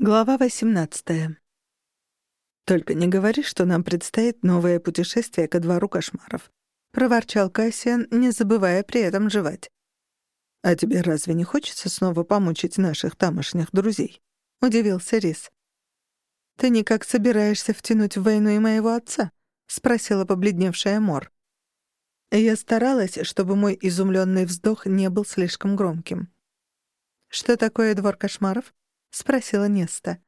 Глава 18. «Только не говори, что нам предстоит новое путешествие ко двору кошмаров», — проворчал Кассиан, не забывая при этом жевать. «А тебе разве не хочется снова помучить наших тамошних друзей?» — удивился Рис. «Ты никак собираешься втянуть в войну и моего отца?» — спросила побледневшая Мор. Я старалась, чтобы мой изумленный вздох не был слишком громким. «Что такое двор кошмаров?» — спросила Неста.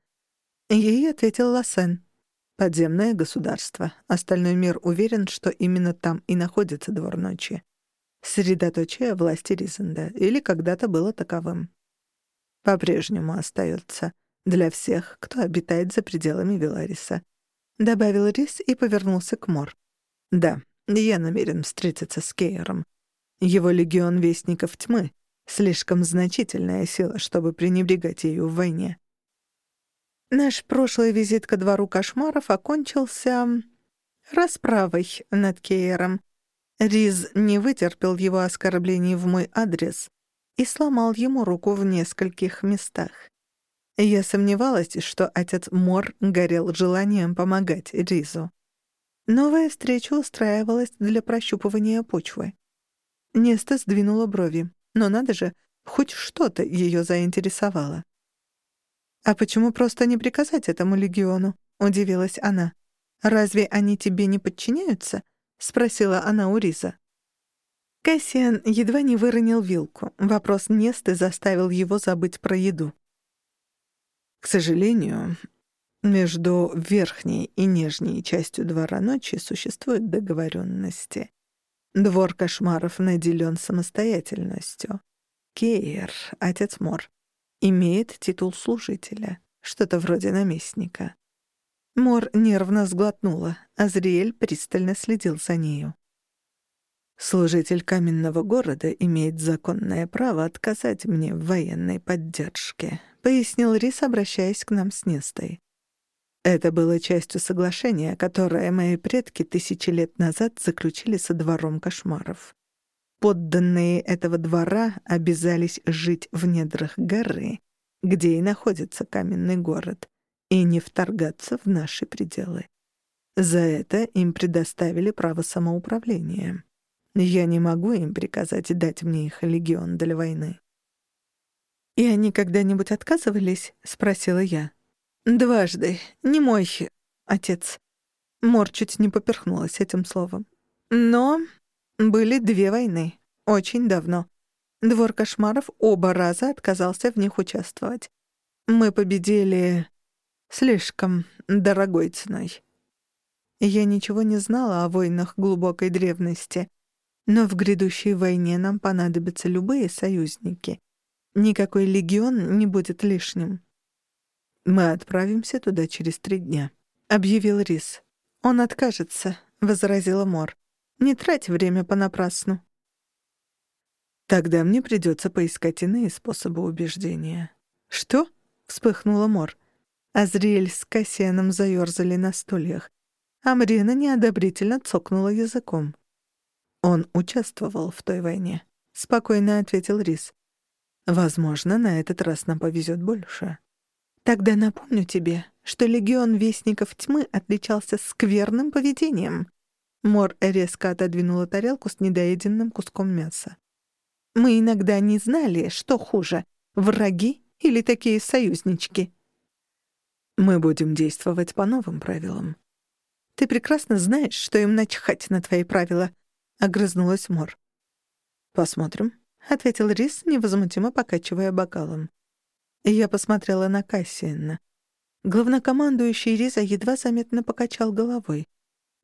Ей ответил Лассен. «Подземное государство. Остальной мир уверен, что именно там и находится двор ночи. Средоточие власти Ризенда, или когда-то было таковым. По-прежнему остается для всех, кто обитает за пределами Велариса», — добавил Рис и повернулся к Мор. «Да, я намерен встретиться с Кейером. Его легион Вестников Тьмы Слишком значительная сила, чтобы пренебрегать ею в войне. Наш прошлый визит ко двору кошмаров окончился расправой над Кейером. Риз не вытерпел его оскорблений в мой адрес и сломал ему руку в нескольких местах. Я сомневалась, что отец Мор горел желанием помогать Ризу. Новая встреча устраивалась для прощупывания почвы. Неста сдвинула брови. Но надо же, хоть что-то ее заинтересовало. «А почему просто не приказать этому легиону?» — удивилась она. «Разве они тебе не подчиняются?» — спросила она у Риза. Кассиан едва не выронил вилку. Вопрос Несты заставил его забыть про еду. «К сожалению, между верхней и нижней частью двора ночи существуют договоренности. Двор кошмаров наделен самостоятельностью. Кейер, отец Мор, имеет титул служителя, что-то вроде наместника. Мор нервно сглотнула, а Зриэль пристально следил за нею. Служитель каменного города имеет законное право отказать мне в военной поддержке, пояснил Рис, обращаясь к нам с Нестой. Это было частью соглашения, которое мои предки тысячи лет назад заключили со двором кошмаров. Подданные этого двора обязались жить в недрах горы, где и находится каменный город, и не вторгаться в наши пределы. За это им предоставили право самоуправления. Я не могу им приказать дать мне их легион для войны. «И они когда-нибудь отказывались?» — спросила я. Дважды. Не мой отец. Мор чуть не поперхнулась этим словом. Но были две войны. Очень давно. Двор кошмаров оба раза отказался в них участвовать. Мы победили слишком дорогой ценой. Я ничего не знала о войнах глубокой древности, но в грядущей войне нам понадобятся любые союзники. Никакой легион не будет лишним. «Мы отправимся туда через три дня», — объявил Рис. «Он откажется», — возразила Мор. «Не трать время понапрасну». «Тогда мне придется поискать иные способы убеждения». «Что?» — вспыхнула Мор. Азриэль с Кассианом заёрзали на стульях. Амрина неодобрительно цокнула языком. «Он участвовал в той войне», — спокойно ответил Рис. «Возможно, на этот раз нам повезет больше». Тогда напомню тебе, что легион Вестников Тьмы отличался скверным поведением. Мор резко отодвинула тарелку с недоеденным куском мяса. Мы иногда не знали, что хуже — враги или такие союзнички. Мы будем действовать по новым правилам. Ты прекрасно знаешь, что им начхать на твои правила, — огрызнулась Мор. Посмотрим, — ответил Рис, невозмутимо покачивая бокалом. Я посмотрела на Кассиэна. Главнокомандующий Риза едва заметно покачал головой.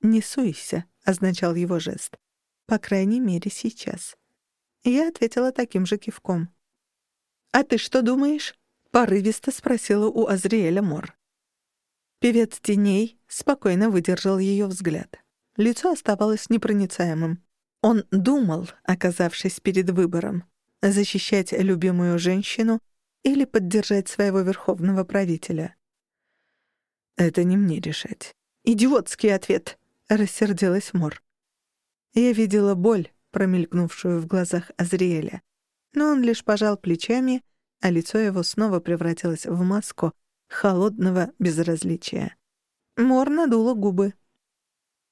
«Не суйся», — означал его жест. «По крайней мере, сейчас». Я ответила таким же кивком. «А ты что думаешь?» — порывисто спросила у Азриэля Мор. Певец теней спокойно выдержал ее взгляд. Лицо оставалось непроницаемым. Он думал, оказавшись перед выбором, защищать любимую женщину — или поддержать своего верховного правителя? Это не мне решать. Идиотский ответ, рассердилась Мор. Я видела боль, промелькнувшую в глазах Азриэля, но он лишь пожал плечами, а лицо его снова превратилось в маску, холодного безразличия. Мор надула губы.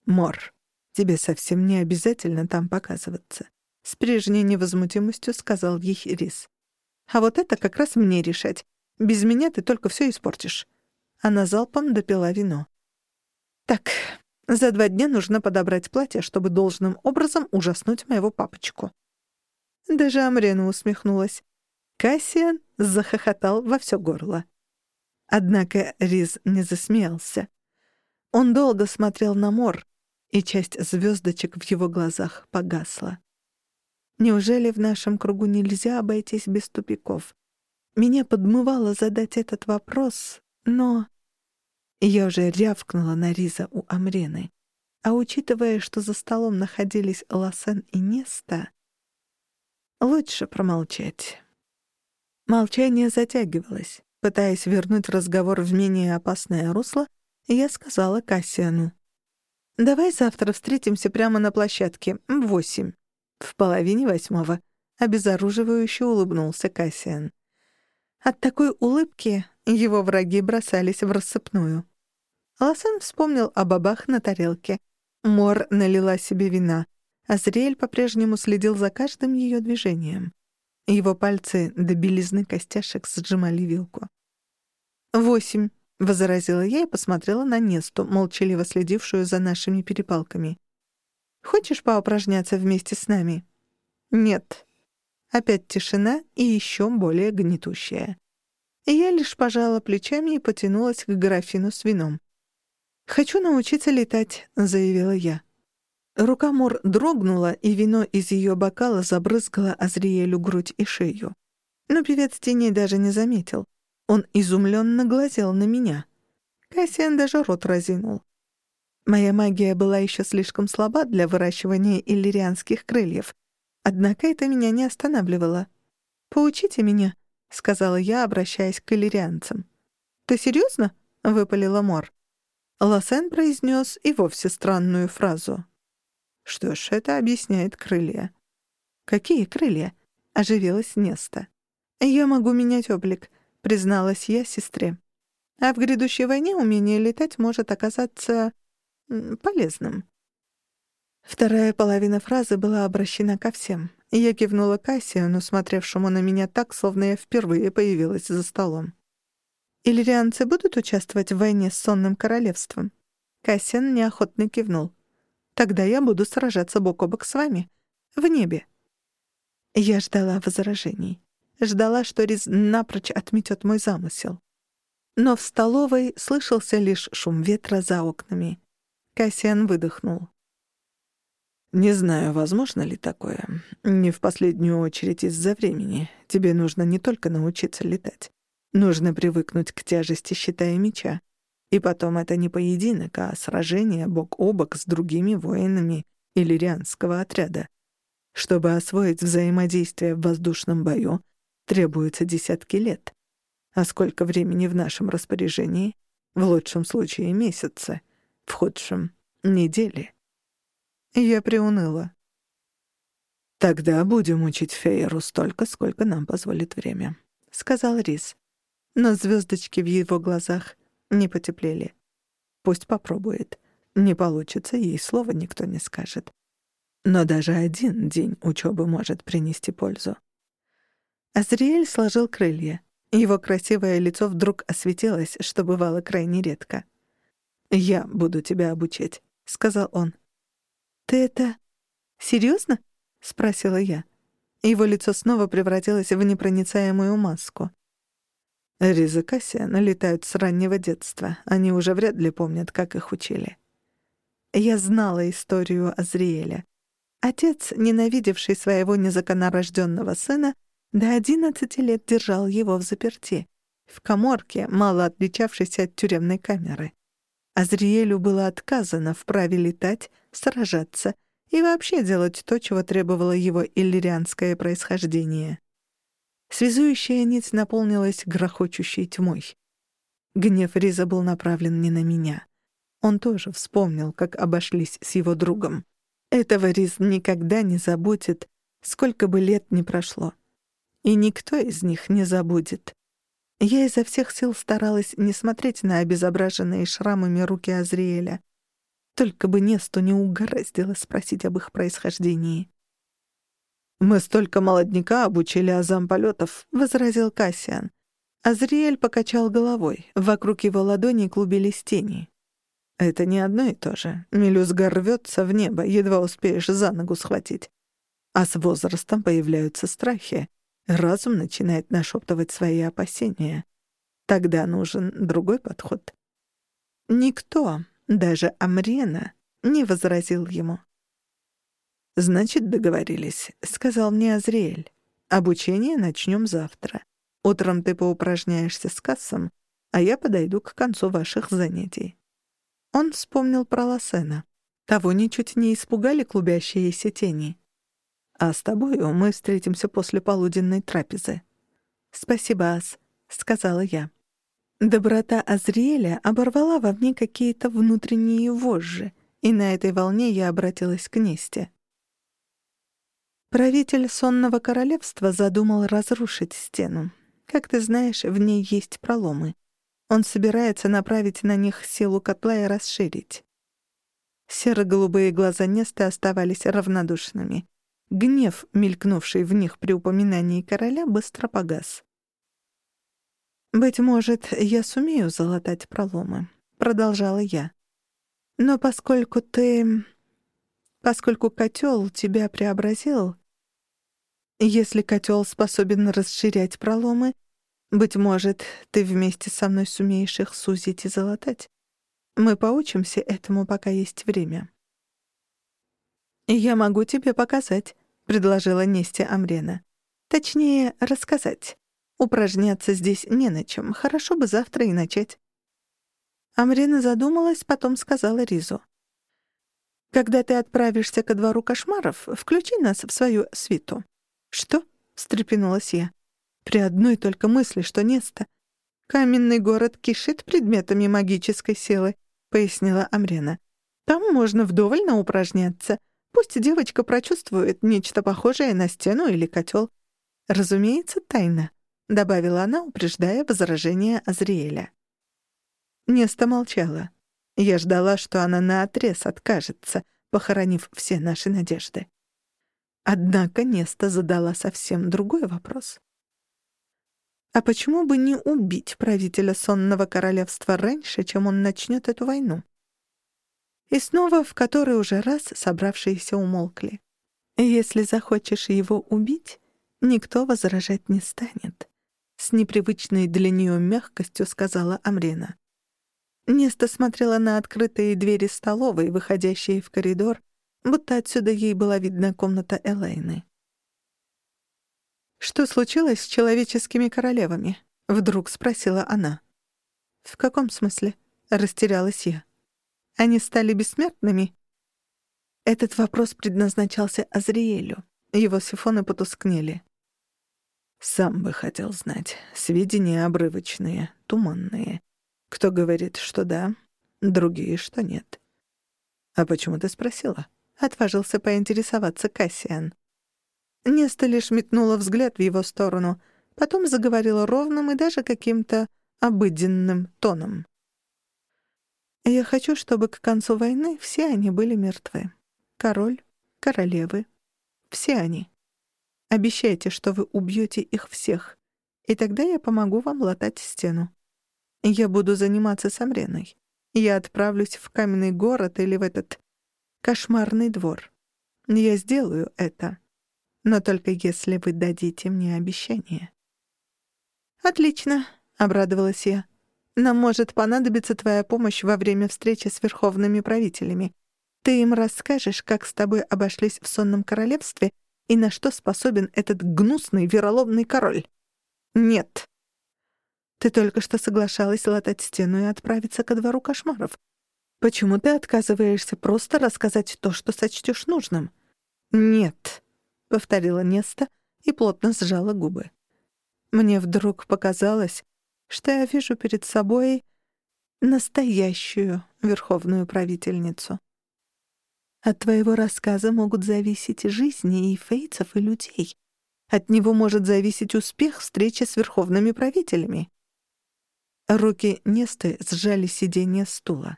«Мор, тебе совсем не обязательно там показываться», — с прежней невозмутимостью сказал ей Рис. «А вот это как раз мне решать. Без меня ты только все испортишь». Она залпом допила вино. «Так, за два дня нужно подобрать платье, чтобы должным образом ужаснуть моего папочку». Даже Амрена усмехнулась. Кассиан захохотал во все горло. Однако Риз не засмеялся. Он долго смотрел на мор, и часть звездочек в его глазах погасла. Неужели в нашем кругу нельзя обойтись без тупиков? Меня подмывало задать этот вопрос, но... Я уже рявкнула на Риза у Амрены. А учитывая, что за столом находились Лосен и Неста, лучше промолчать. Молчание затягивалось. Пытаясь вернуть разговор в менее опасное русло, я сказала Кассиану. «Давай завтра встретимся прямо на площадке, в восемь». «В половине восьмого», — обезоруживающе улыбнулся Кассиан. От такой улыбки его враги бросались в рассыпную. Лосен вспомнил о бабах на тарелке. Мор налила себе вина. Азриэль по-прежнему следил за каждым ее движением. Его пальцы до белизны костяшек сжимали вилку. «Восемь», — возразила я и посмотрела на Несту, молчаливо следившую за нашими перепалками. «Хочешь поупражняться вместе с нами?» «Нет». Опять тишина и еще более гнетущая. Я лишь пожала плечами и потянулась к графину с вином. «Хочу научиться летать», — заявила я. Рука Мор дрогнула, и вино из ее бокала забрызгало Азриэлю грудь и шею. Но певец теней даже не заметил. Он изумленно глазел на меня. Кассиан даже рот разинул. Моя магия была еще слишком слаба для выращивания иллирианских крыльев, однако это меня не останавливало. «Поучите меня», — сказала я, обращаясь к иллирианцам. «Ты серьезно?» — выпалила Мор. Лосен произнес и вовсе странную фразу. Что ж, это объясняет крылья. «Какие крылья?» — оживилась Неста. «Я могу менять облик», — призналась я сестре. «А в грядущей войне умение летать может оказаться... полезным». Вторая половина фразы была обращена ко всем. Я кивнула Кассиону, смотревшему на меня так, словно я впервые появилась за столом. «Иллирианцы будут участвовать в войне с Сонным Королевством?» Кассиан неохотно кивнул. Тогда я буду сражаться бок о бок с вами. В небе». Я ждала возражений. Ждала, что Риз напрочь отметет мой замысел. Но в столовой слышался лишь шум ветра за окнами. Кассиан выдохнул. «Не знаю, возможно ли такое. Не в последнюю очередь из-за времени. Тебе нужно не только научиться летать. Нужно привыкнуть к тяжести щита и меча. И потом это не поединок, а сражение бок о бок с другими воинами иллирианского отряда. Чтобы освоить взаимодействие в воздушном бою, требуется десятки лет. А сколько времени в нашем распоряжении? В лучшем случае месяцы, в худшем — недели. Я приуныла. «Тогда будем учить Фейеру столько, сколько нам позволит время», — сказал Рис. Но звездочки в его глазах не потеплели. Пусть попробует. Не получится, ей слова никто не скажет. Но даже один день учебы может принести пользу. Азриэль сложил крылья. Его красивое лицо вдруг осветилось, что бывало крайне редко. «Я буду тебя обучать», — сказал он. «Ты это... серьезно?» — спросила я. Его лицо снова превратилось в непроницаемую маску. Риза Кассиана летают с раннего детства. Они уже вряд ли помнят, как их учили. Я знала историю Азриэля. Отец, ненавидевший своего незаконнорожденного сына, до одиннадцати лет держал его в заперти, в коморке, мало отличавшейся от тюремной камеры. Азриэлю было отказано в праве летать, сражаться и вообще делать то, чего требовало его иллирианское происхождение. Связующая нить наполнилась грохочущей тьмой. Гнев Риза был направлен не на меня. Он тоже вспомнил, как обошлись с его другом. Этого Риз никогда не забудет, сколько бы лет ни прошло. И никто из них не забудет. Я изо всех сил старалась не смотреть на обезображенные шрамами руки Азриэля. Только бы Несту не угораздило спросить об их происхождении. «Мы столько молодняка обучили азам полетов», — возразил Кассиан. Азриэль покачал головой. Вокруг его ладони клубились тени. «Это не одно и то же. Мелюзга рвется в небо, едва успеешь за ногу схватить. А с возрастом появляются страхи. Разум начинает нашептывать свои опасения. Тогда нужен другой подход». Никто, даже Амрена, не возразил ему. «Значит, договорились», — сказал мне Азриэль. «Обучение начнем завтра. Утром ты поупражняешься с кассом, а я подойду к концу ваших занятий». Он вспомнил про Лосена. Того ничуть не испугали клубящиеся тени. «А с тобою мы встретимся после полуденной трапезы». «Спасибо, Ас», — сказала я. Доброта Азриэля оборвала во мне какие-то внутренние вожжи, и на этой волне я обратилась к Несте. Правитель сонного королевства задумал разрушить стену. Как ты знаешь, в ней есть проломы. Он собирается направить на них силу котла и расширить. Серо-голубые глаза Несты оставались равнодушными. Гнев, мелькнувший в них при упоминании короля, быстро погас. «Быть может, я сумею залатать проломы», — продолжала я. «Но поскольку ты... Поскольку котел тебя преобразил, если котел способен расширять проломы, быть может, ты вместе со мной сумеешь их сузить и залатать. Мы поучимся этому, пока есть время. «Я могу тебе показать», — предложила Нестя Амрена. «Точнее, рассказать. Упражняться здесь не на чем. Хорошо бы завтра и начать». Амрена задумалась, потом сказала Ризу. «Когда ты отправишься ко двору кошмаров, включи нас в свою свиту. «Что?» — встрепенулась я. При одной только мысли, что Неста. «Каменный город кишит предметами магической силы», — пояснила Амрена. «Там можно вдоволь упражняться. Пусть девочка прочувствует нечто похожее на стену или котел. Разумеется, тайна», — добавила она, упреждая возражение Азриэля. Неста молчала. Я ждала, что она наотрез откажется, похоронив все наши надежды. Однако Неста задала совсем другой вопрос. А почему бы не убить правителя сонного королевства раньше, чем он начнет эту войну? И снова в который уже раз собравшиеся умолкли. Если захочешь его убить, никто возражать не станет. С непривычной для нее мягкостью сказала Амрена. Неста смотрела на открытые двери столовой, выходящие в коридор, будто отсюда ей была видна комната Элейны. «Что случилось с человеческими королевами?» — вдруг спросила она. «В каком смысле?» — растерялась я. «Они стали бессмертными?» Этот вопрос предназначался Азриэлю. Его сифоны потускнели. «Сам бы хотел знать. Сведения обрывочные, туманные. Кто говорит, что да, другие, что нет. А почему ты спросила?» — отважился поинтересоваться Кассиан. Неста лишь метнула взгляд в его сторону, потом заговорила ровным и даже каким-то обыденным тоном. «Я хочу, чтобы к концу войны все они были мертвы. Король, королевы, все они. Обещайте, что вы убьете их всех, и тогда я помогу вам латать стену. Я буду заниматься с Амреной. Я отправлюсь в каменный город или в этот кошмарный двор. Я сделаю это, но только если вы дадите мне обещание». «Отлично», — обрадовалась я. «Нам может понадобиться твоя помощь во время встречи с верховными правителями. Ты им расскажешь, как с тобой обошлись в сонном королевстве и на что способен этот гнусный вероломный король». «Нет». «Ты только что соглашалась латать стену и отправиться ко двору кошмаров. Почему ты отказываешься просто рассказать то, что сочтешь нужным? Нет, повторила Неста и плотно сжала губы. Мне вдруг показалось, что я вижу перед собой настоящую верховную правительницу. От твоего рассказа могут зависеть жизни и фейцев, и людей. От него может зависеть успех встречи с верховными правителями. Руки Несты сжали сиденье стула.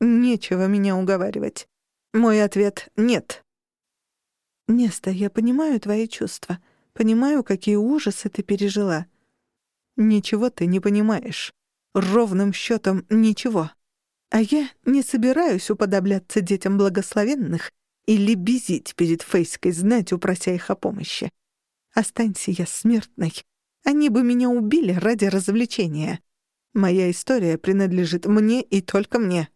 «Нечего меня уговаривать. Мой ответ — нет». «Неста, я понимаю твои чувства. Понимаю, какие ужасы ты пережила». «Ничего ты не понимаешь. Ровным счетом ничего. А я не собираюсь уподобляться детям благословенных или безить перед Фейской знать, упрося их о помощи. Останься я смертной. Они бы меня убили ради развлечения. Моя история принадлежит мне и только мне.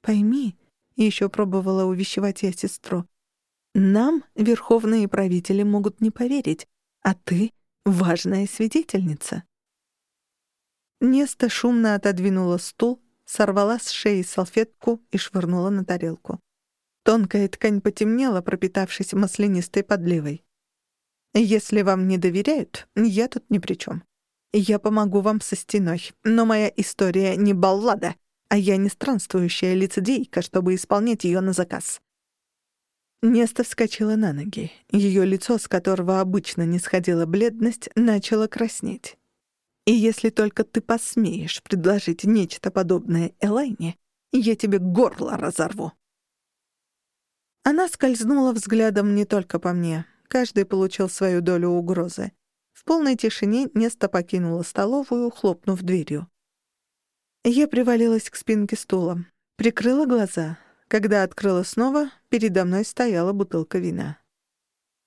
Пойми, еще пробовала увещевать я сестру. Нам верховные правители могут не поверить, а ты — важная свидетельница. Неста шумно отодвинула стул, сорвала с шеи салфетку и швырнула на тарелку. Тонкая ткань потемнела, пропитавшись маслянистой подливой. «Если вам не доверяют, я тут ни при чем. Я помогу вам со стеной, но моя история не баллада, а я не странствующая лицедейка, чтобы исполнять ее на заказ. Неста вскочила на ноги. Ее лицо, с которого обычно не сходила бледность, начало краснеть. «И если только ты посмеешь предложить нечто подобное Элайне, я тебе горло разорву». Она скользнула взглядом не только по мне. Каждый получил свою долю угрозы. В полной тишине Неста покинула столовую, хлопнув дверью. Я привалилась к спинке стула, прикрыла глаза. Когда открыла снова, передо мной стояла бутылка вина.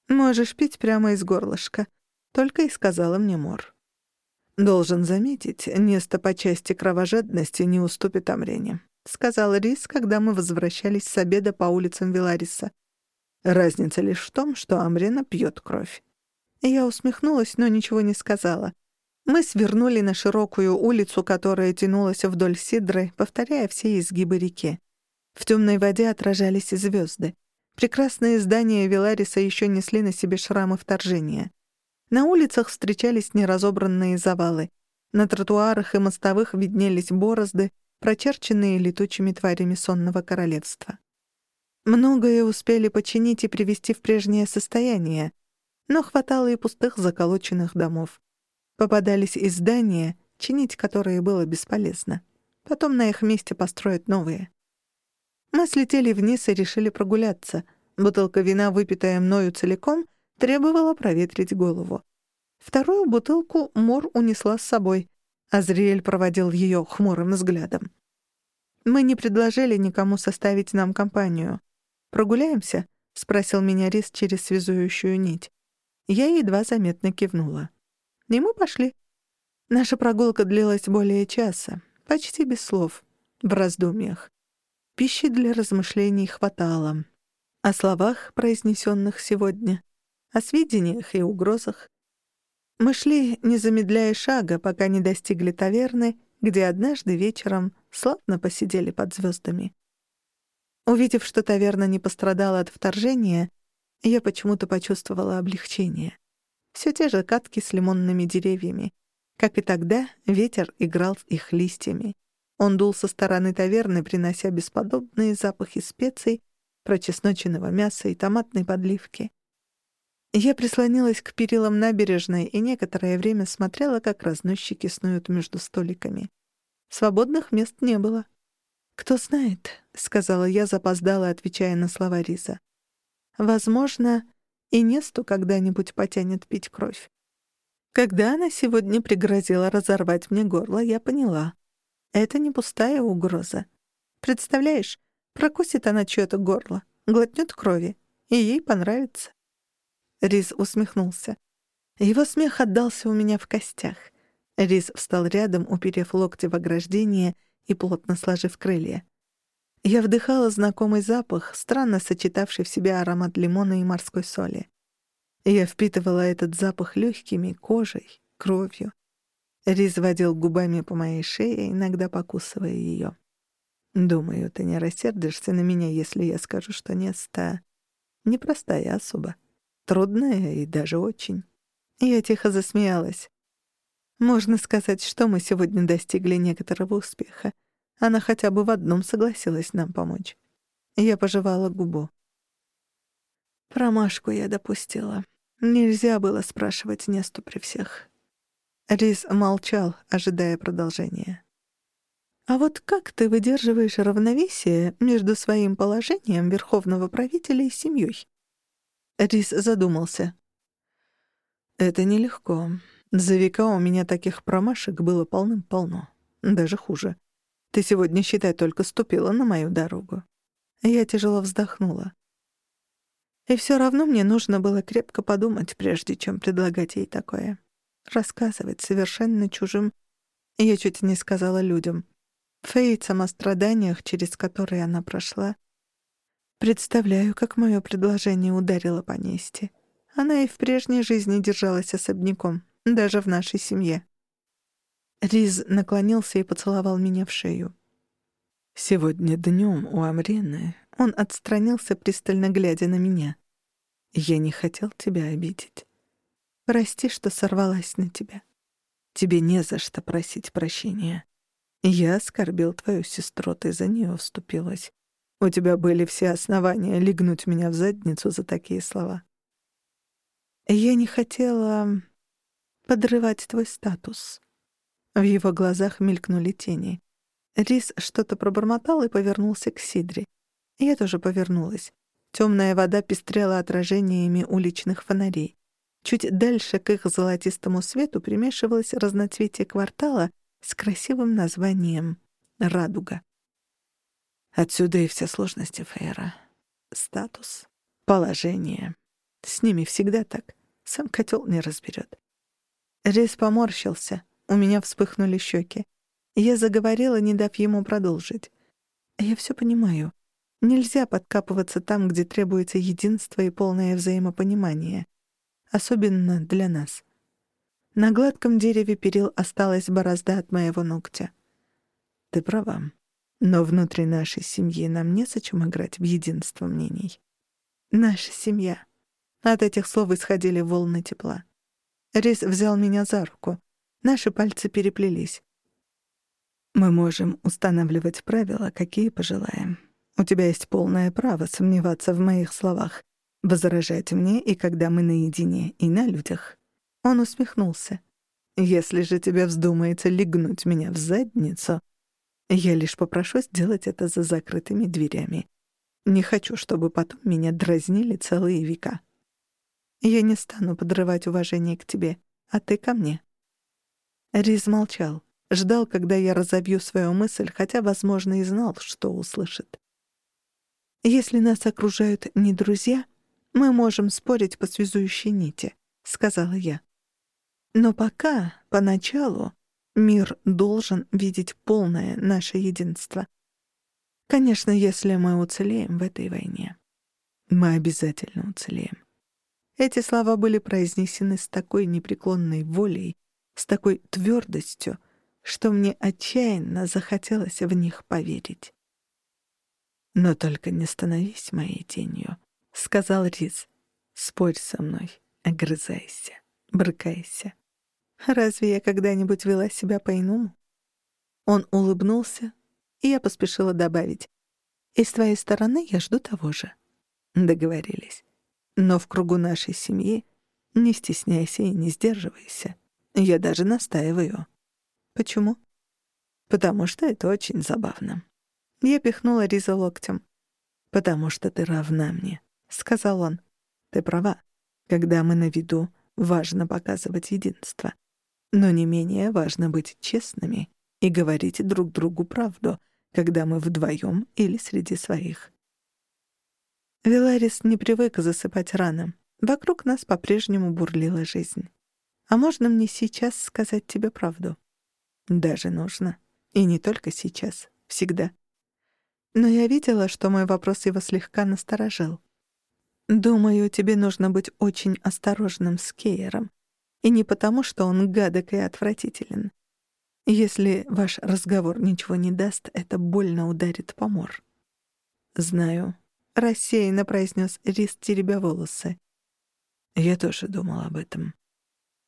«Можешь пить прямо из горлышка», — только и сказала мне Мор. «Должен заметить, Неста по части кровожадности не уступит Амрене», — сказал Рис, когда мы возвращались с обеда по улицам Вилариса. «Разница лишь в том, что Амрена пьет кровь. Я усмехнулась, но ничего не сказала. Мы свернули на широкую улицу, которая тянулась вдоль Сидры, повторяя все изгибы реки. В темной воде отражались звезды. Прекрасные здания Велариса еще несли на себе шрамы вторжения. На улицах встречались неразобранные завалы. На тротуарах и мостовых виднелись борозды, прочерченные летучими тварями сонного королевства. Многое успели починить и привести в прежнее состояние, но хватало и пустых заколоченных домов. Попадались и здания, чинить которые было бесполезно. Потом на их месте построят новые. Мы слетели вниз и решили прогуляться. Бутылка вина, выпитая мною целиком, требовала проветрить голову. Вторую бутылку Мор унесла с собой. Азриэль проводил ее хмурым взглядом. Мы не предложили никому составить нам компанию. «Прогуляемся?» — спросил меня Рис через связующую нить. Я едва заметно кивнула. И мы пошли. Наша прогулка длилась более часа, почти без слов, в раздумьях. Пищи для размышлений хватало. О словах, произнесенных сегодня, о сведениях и угрозах. Мы шли, не замедляя шага, пока не достигли таверны, где однажды вечером славно посидели под звездами. Увидев, что таверна не пострадала от вторжения, я почему-то почувствовала облегчение. Все те же катки с лимонными деревьями. Как и тогда, ветер играл их листьями. Он дул со стороны таверны, принося бесподобные запахи специй, прочесноченного мяса и томатной подливки. Я прислонилась к перилам набережной и некоторое время смотрела, как разносчики снуют между столиками. Свободных мест не было. «Кто знает», — сказала я, запоздала, отвечая на слова Риза. Возможно, и Несту когда-нибудь потянет пить кровь. Когда она сегодня пригрозила разорвать мне горло, я поняла. Это не пустая угроза. Представляешь, прокусит она чьё-то горло, глотнет крови, и ей понравится. Риз усмехнулся. Его смех отдался у меня в костях. Риз встал рядом, уперев локти в ограждение и плотно сложив крылья. Я вдыхала знакомый запах, странно сочетавший в себе аромат лимона и морской соли. Я впитывала этот запах легкими, кожей, кровью. Риз водил губами по моей шее, иногда покусывая ее. «Думаю, ты не рассердишься на меня, если я скажу, что Неста непростая особа. Трудная и даже очень». Я тихо засмеялась. «Можно сказать, что мы сегодня достигли некоторого успеха. Она хотя бы в одном согласилась нам помочь. Я пожевала губу. Промашку я допустила. Нельзя было спрашивать Несту при всех. Рис молчал, ожидая продолжения. «А вот как ты выдерживаешь равновесие между своим положением верховного правителя и семьей?» Рис задумался. «Это нелегко. За века у меня таких промашек было полным-полно. Даже хуже. Ты сегодня, считай, только ступила на мою дорогу». Я тяжело вздохнула. И все равно мне нужно было крепко подумать, прежде чем предлагать ей такое рассказывать совершенно чужим, я чуть не сказала людям, фейцам о страданиях, через которые она прошла. Представляю, как мое предложение ударило по нести. Она и в прежней жизни держалась особняком, даже в нашей семье. Риз наклонился и поцеловал меня в шею. Сегодня днем у Амрины он отстранился, пристально глядя на меня. «Я не хотел тебя обидеть. Прости, что сорвалась на тебя. Тебе не за что просить прощения. Я оскорбил твою сестру, ты за нее вступилась. У тебя были все основания легнуть меня в задницу за такие слова. Я не хотела подрывать твой статус. В его глазах мелькнули тени. Рис что-то пробормотал и повернулся к Сидре. Я тоже повернулась. Темная вода пестрела отражениями уличных фонарей. Чуть дальше к их золотистому свету примешивалось разноцветие квартала с красивым названием «Радуга». Отсюда и все сложности Фейра. Статус, положение. С ними всегда так. Сам котел не разберет. Рейс поморщился. У меня вспыхнули щеки. Я заговорила, не дав ему продолжить. Я все понимаю. Нельзя подкапываться там, где требуется единство и полное взаимопонимание особенно для нас. На гладком дереве перил осталась борозда от моего ногтя. Ты права. Но внутри нашей семьи нам не зачем играть в единство мнений. Наша семья. От этих слов исходили волны тепла. Рис взял меня за руку. Наши пальцы переплелись. Мы можем устанавливать правила, какие пожелаем. У тебя есть полное право сомневаться в моих словах, возражать мне и когда мы наедине, и на людях. Он усмехнулся. Если же тебе вздумается легнуть меня в задницу, я лишь попрошу сделать это за закрытыми дверями. Не хочу, чтобы потом меня дразнили целые века. Я не стану подрывать уважение к тебе, а ты ко мне. Риз молчал, ждал, когда я разобью свою мысль, хотя, возможно, и знал, что услышит. Если нас окружают не друзья, мы можем спорить по связующей нити», — сказала я. «Но пока, поначалу, мир должен видеть полное наше единство. Конечно, если мы уцелеем в этой войне. Мы обязательно уцелеем». Эти слова были произнесены с такой непреклонной волей, с такой твердостью, что мне отчаянно захотелось в них поверить. Но только не становись моей тенью. — сказал Риз. «Спорь со мной, огрызайся, брыкайся. Разве я когда-нибудь вела себя по-иному?» Он улыбнулся, и я поспешила добавить. «И с твоей стороны я жду того же». Договорились. Но в кругу нашей семьи не стесняйся и не сдерживайся. Я даже настаиваю. Почему? Потому что это очень забавно. Я пихнула Риза локтем. Потому что ты равна мне. — сказал он. «Ты права. Когда мы на виду, важно показывать единство. Но не менее важно быть честными и говорить друг другу правду, когда мы вдвоем или среди своих». Веларис не привык засыпать рано. Вокруг нас по-прежнему бурлила жизнь. А можно мне сейчас сказать тебе правду? Даже нужно. И не только сейчас, всегда. Но я видела, что мой вопрос его слегка насторожил. Думаю, тебе нужно быть очень осторожным с Кейером. И не потому, что он гадок и отвратителен. Если ваш разговор ничего не даст, это больно ударит по мор. Знаю. Рассеянно произнес Рис, теребя волосы. Я тоже думал об этом.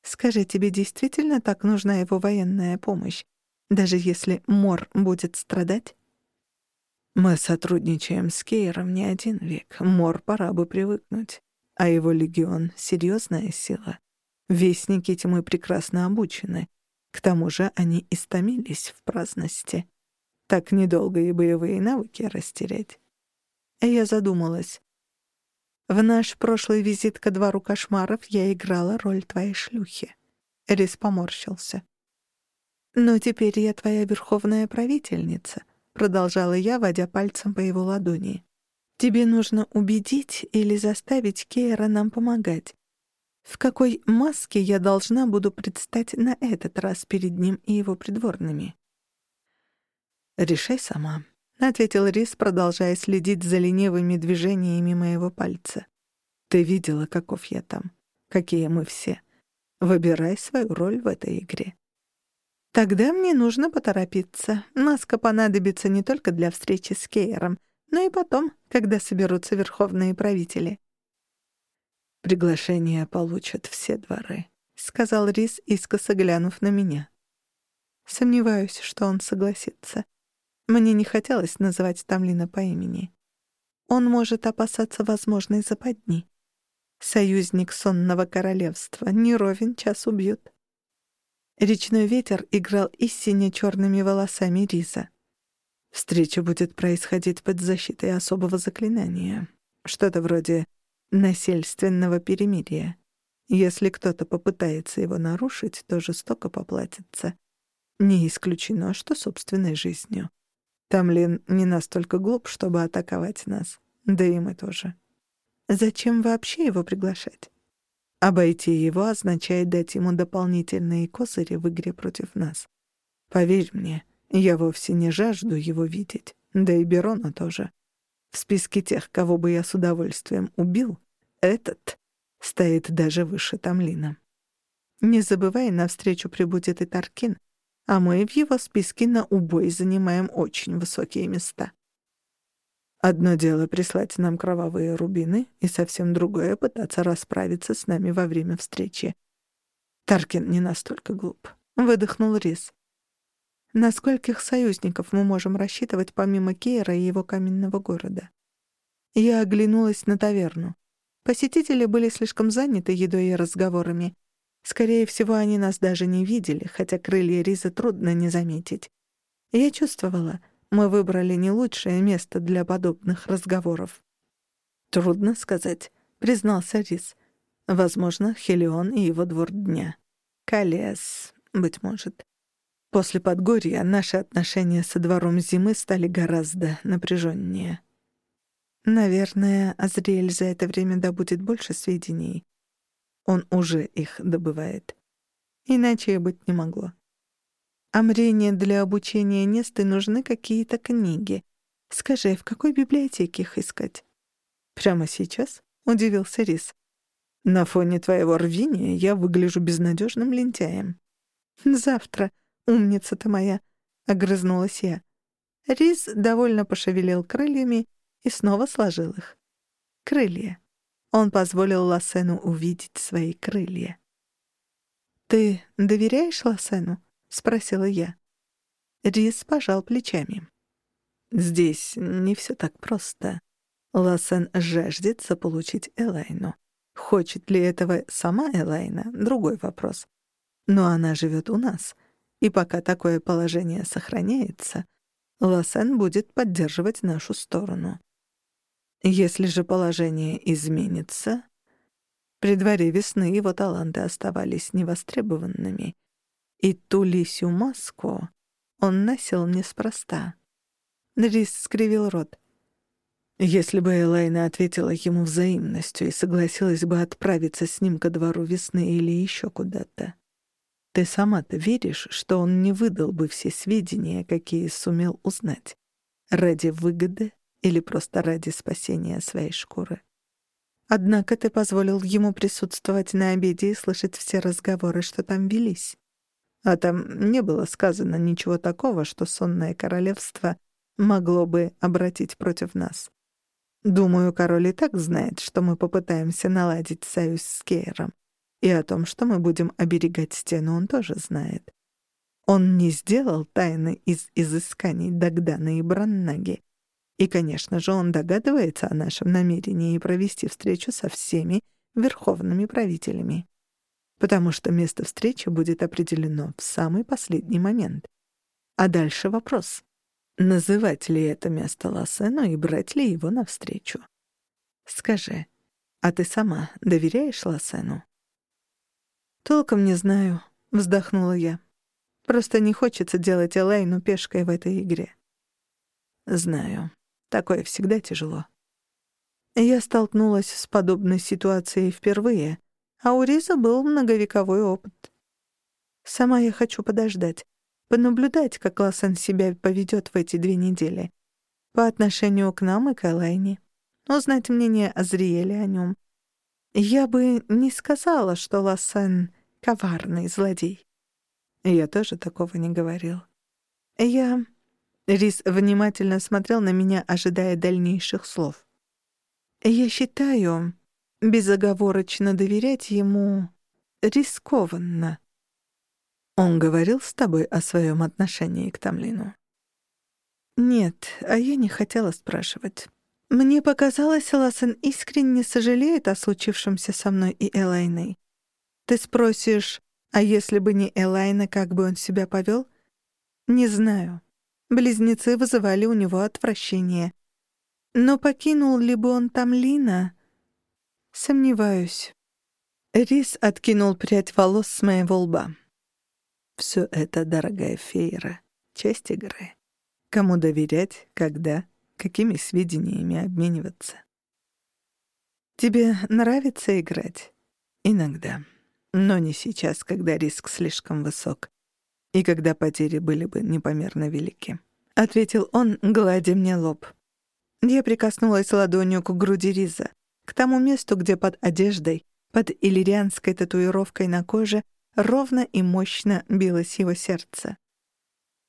Скажи, тебе действительно так нужна его военная помощь, даже если Мор будет страдать? Мы сотрудничаем с Кейром не один век. Мор пора бы привыкнуть. А его легион — серьезная сила. Вестники тьмы прекрасно обучены. К тому же они истомились в праздности. Так недолго и боевые навыки растерять. Я задумалась. В наш прошлый визит ко двору кошмаров я играла роль твоей шлюхи. Рис поморщился. «Но теперь я твоя верховная правительница», — продолжала я, водя пальцем по его ладони. «Тебе нужно убедить или заставить Кейра нам помогать. В какой маске я должна буду предстать на этот раз перед ним и его придворными?» «Решай сама», — ответил Рис, продолжая следить за ленивыми движениями моего пальца. «Ты видела, каков я там, какие мы все. Выбирай свою роль в этой игре». «Тогда мне нужно поторопиться. Маска понадобится не только для встречи с Кейером, но и потом, когда соберутся верховные правители». «Приглашение получат все дворы», — сказал Рис, искоса глянув на меня. Сомневаюсь, что он согласится. Мне не хотелось называть Тамлина по имени. Он может опасаться возможной западни. Союзник сонного королевства, не ровен час убьют. Речной ветер играл истине черными волосами Риза. Встреча будет происходить под защитой особого заклинания. Что-то вроде насильственного перемирия. Если кто-то попытается его нарушить, то жестоко поплатится. Не исключено, что собственной жизнью. Тамлин не настолько глуп, чтобы атаковать нас. Да и мы тоже. Зачем вообще его приглашать? Обойти его означает дать ему дополнительные козыри в игре против нас. Поверь мне, я вовсе не жажду его видеть, да и Берона тоже. В списке тех, кого бы я с удовольствием убил, этот стоит даже выше Тамлина. Не забывай, навстречу прибудет и Таркин, а мы в его списке на убой занимаем очень высокие места. Одно дело прислать нам кровавые рубины, и совсем другое — пытаться расправиться с нами во время встречи. Таркин не настолько глуп. Выдохнул Рис. На скольких союзников мы можем рассчитывать помимо Кейра и его каменного города? Я оглянулась на таверну. Посетители были слишком заняты едой и разговорами. Скорее всего, они нас даже не видели, хотя крылья Риза трудно не заметить. Я чувствовала, мы выбрали не лучшее место для подобных разговоров. «Трудно сказать», — признался Риз. «Возможно, Хелион и его двор дня. Калес, быть может. После Подгорья наши отношения со двором зимы стали гораздо напряженнее. Наверное, Азриэль за это время добудет больше сведений. Он уже их добывает. Иначе и быть не могло. А Мрене для обучения Несты нужны какие-то книги. Скажи, в какой библиотеке их искать? Прямо сейчас? Удивился Рис. На фоне твоего рвения я выгляжу безнадежным лентяем. Завтра, умница ты моя, огрызнулась я. Рис довольно пошевелил крыльями и снова сложил их. Крылья. Он позволил Лассену увидеть свои крылья. «Ты доверяешь Лассену?» — спросила я. Рис пожал плечами. «Здесь не все так просто. Лассен жаждет заполучить Элайну. Хочет ли этого сама Элайна — другой вопрос. Но она живет у нас, и пока такое положение сохраняется, Лассен будет поддерживать нашу сторону. Если же положение изменится... При дворе весны его таланты оставались невостребованными, и ту лисью маску он носил неспроста. Рис скривил рот. Если бы Элайна ответила ему взаимностью и согласилась бы отправиться с ним ко двору весны или еще куда-то, ты сама-то веришь, что он не выдал бы все сведения, какие сумел узнать, ради выгоды или просто ради спасения своей шкуры. Однако ты позволил ему присутствовать на обеде и слышать все разговоры, что там велись. А там не было сказано ничего такого, что сонное королевство могло бы обратить против нас. Думаю, король и так знает, что мы попытаемся наладить союз с Кейром. И о том, что мы будем оберегать стену, он тоже знает. Он не сделал тайны из изысканий Дагдана и Браннаги, и, конечно же, он догадывается о нашем намерении провести встречу со всеми верховными правителями. Потому что место встречи будет определено в самый последний момент. А дальше вопрос. Называть ли это место Лассену и брать ли его навстречу? Скажи, а ты сама доверяешь Лассену? Толком не знаю, вздохнула я. Просто не хочется делать Элайну пешкой в этой игре. Знаю. Такое всегда тяжело. Я столкнулась с подобной ситуацией впервые, а у Риза был многовековой опыт. Сама я хочу подождать, понаблюдать, как Лассен себя поведет в эти две недели. По отношению к нам и к Элайне. Узнать мнение Азриэля о нем. Я бы не сказала, что Лассен — коварный злодей. Я тоже такого не говорил. Я... Рис внимательно смотрел на меня, ожидая дальнейших слов. Я считаю, безоговорочно доверять ему рискованно. Он говорил с тобой о своем отношении к Тамлину? Нет, а я не хотела спрашивать. Мне показалось, Лассен искренне сожалеет о случившемся со мной и Элайной. Ты спросишь, а если бы не Элайна, как бы он себя повел? Не знаю. Близнецы вызывали у него отвращение. Но покинул ли бы он там Лина? Сомневаюсь. Рис откинул прядь волос с моего лба. Все это, дорогая Фейра, часть игры. Кому доверять, когда, какими сведениями обмениваться. Тебе нравится играть? Иногда. Но не сейчас, когда риск слишком высок. И когда потери были бы непомерно велики. Ответил он, гладя мне лоб. Я прикоснулась ладонью к груди Риза, к тому месту, где под одеждой, под иллирианской татуировкой на коже, ровно и мощно билось его сердце.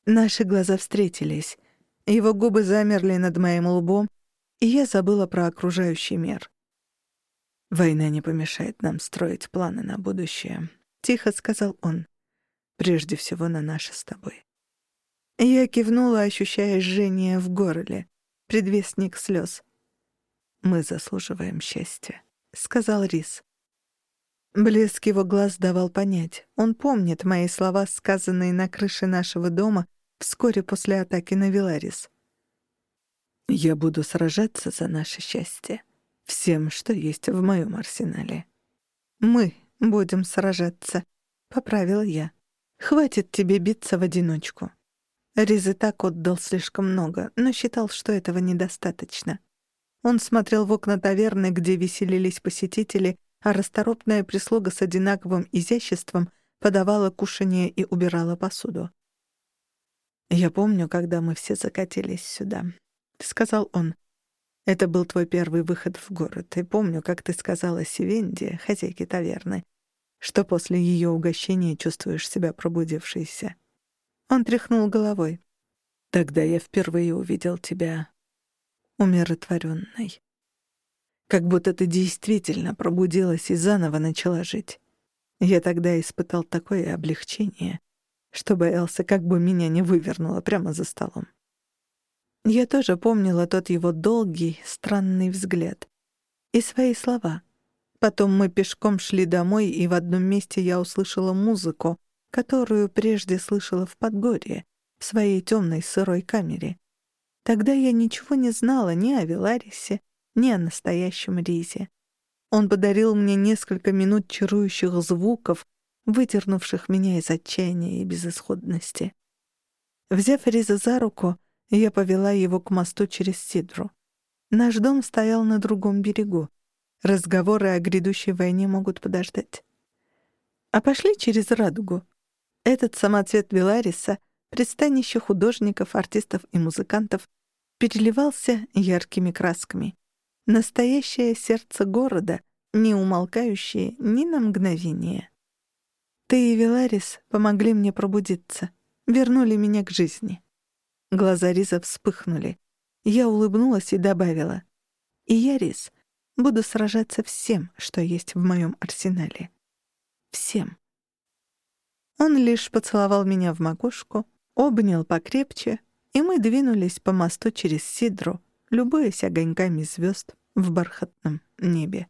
Наши глаза встретились. Его губы замерли над моим лбом, и я забыла про окружающий мир. «Война не помешает нам строить планы на будущее», — тихо сказал он. «Прежде всего на наше с тобой». Я кивнула, ощущая жжение в горле, предвестник слез. «Мы заслуживаем счастья», — сказал Рис. Блеск его глаз давал понять. Он помнит мои слова, сказанные на крыше нашего дома вскоре после атаки на Виларис. «Я буду сражаться за наше счастье», всем, что есть в моем арсенале. Мы будем сражаться, поправил я. Хватит тебе биться в одиночку. Риз и так отдал слишком много, но считал, что этого недостаточно. Он смотрел в окна таверны, где веселились посетители, а расторопная прислуга с одинаковым изяществом подавала кушанье и убирала посуду. «Я помню, когда мы все закатились сюда», — сказал он. Это был твой первый выход в город, и помню, как ты сказала Севенде, хозяйке таверны, что после ее угощения чувствуешь себя пробудившейся. Он тряхнул головой. Тогда я впервые увидел тебя умиротворенной. Как будто ты действительно пробудилась и заново начала жить. Я тогда испытал такое облегчение, чтобы Элса как бы меня не вывернула прямо за столом. Я тоже помнила тот его долгий, странный взгляд. И свои слова. Потом мы пешком шли домой, и в одном месте я услышала музыку, которую прежде слышала в Подгорье, в своей темной сырой камере. Тогда я ничего не знала ни о Веларисе, ни о настоящем Ризе. Он подарил мне несколько минут чарующих звуков, выдернувших меня из отчаяния и безысходности. Взяв Риза за руку, я повела его к мосту через Сидру. Наш дом стоял на другом берегу. Разговоры о грядущей войне могут подождать. А пошли через радугу. Этот самоцвет Белариса, пристанище художников, артистов и музыкантов, переливался яркими красками. Настоящее сердце города, не умолкающее ни на мгновение. Ты и Веларис помогли мне пробудиться, вернули меня к жизни. Глаза Риза вспыхнули. Я улыбнулась и добавила. «И я, Риз, буду сражаться всем, что есть в моем арсенале. Всем». Он лишь поцеловал меня в макушку, обнял покрепче, и мы двинулись по мосту через Сидру, любуясь огоньками звезд в бархатном небе.